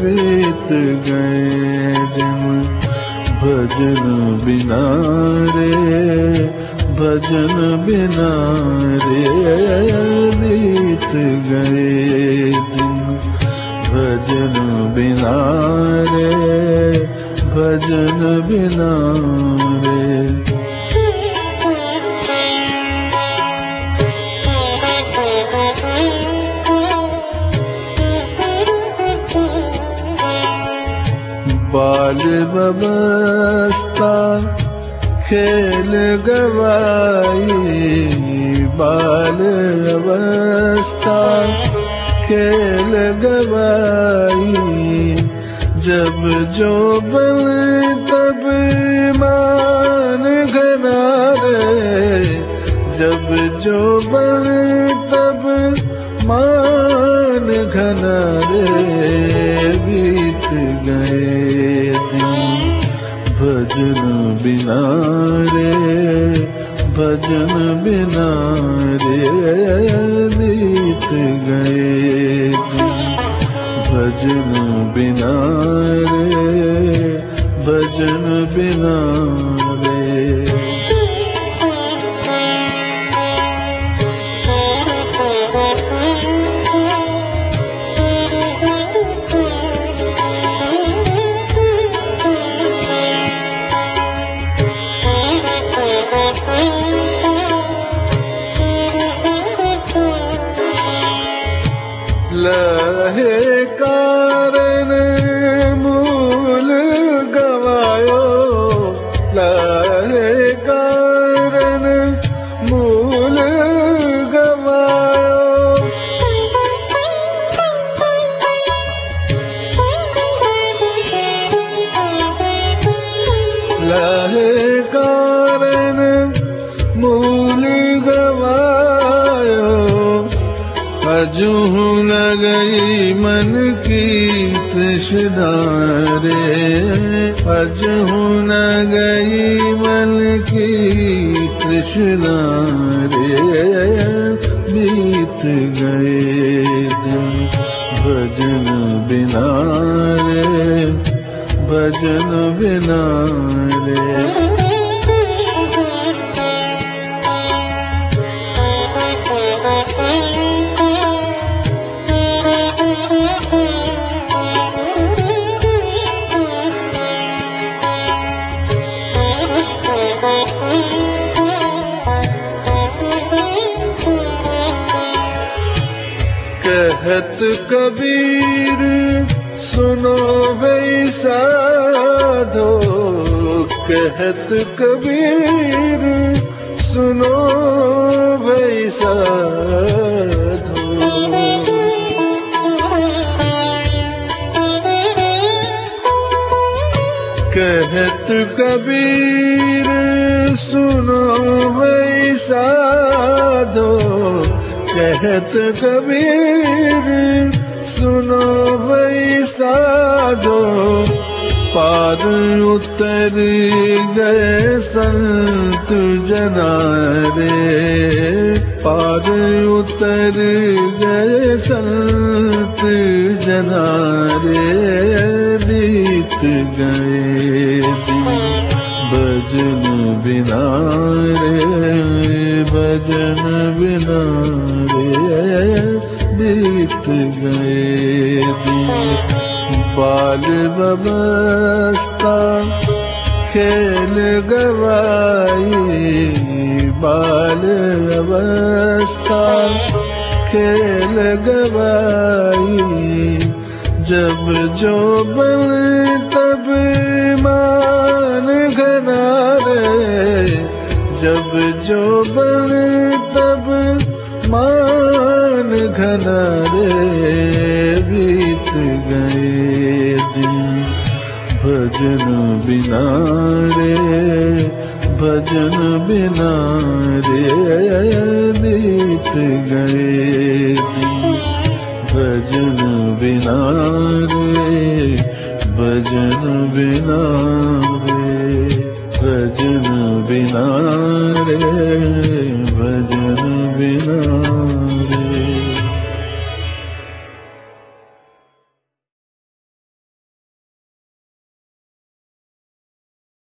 बीत गए दिन भजन बिना रे भजन बिना रे बिनारे गए दिन भजन बिना रे भजन बिना रे। बाल बबस्ता खेल गवाई, बाल खेल गवाई, जब जो बल तब मान घना रे जब जो बल तब मान घना रे भजन बिना रे भजन बिना रे बीत गए। भजन बिना रे भजन बिना लहे कारण मूल गवायो लहे कारण मूल गवायो लहे कारण अजू न गई मन की तृष्णा रे अजू न गई मन की तृष्णा रे बीत गए दिन भजन बिना रे, भजन बिना कहत कबीर सुनो साधो कहत कबीर सुनो भई साधो कहत कबीर सुनो भई साधो कहत कबीर सुनो भई साधो पार उतर गए संत जना रे पार उतर गए संत जना रे बीत गए भजन बिना रे भजन बिना बीत गए बाल बबस्ता खेल गवाई, बाल अवस्था खेल गवाई। जब जो बल तब मान घना रे जब जो बल तब मान घना रे बीत गए दिन। भजन बिना रे भजन बिना रे बीत गए भजन बिना रे भजन बिना रे भजन बिना रे भजन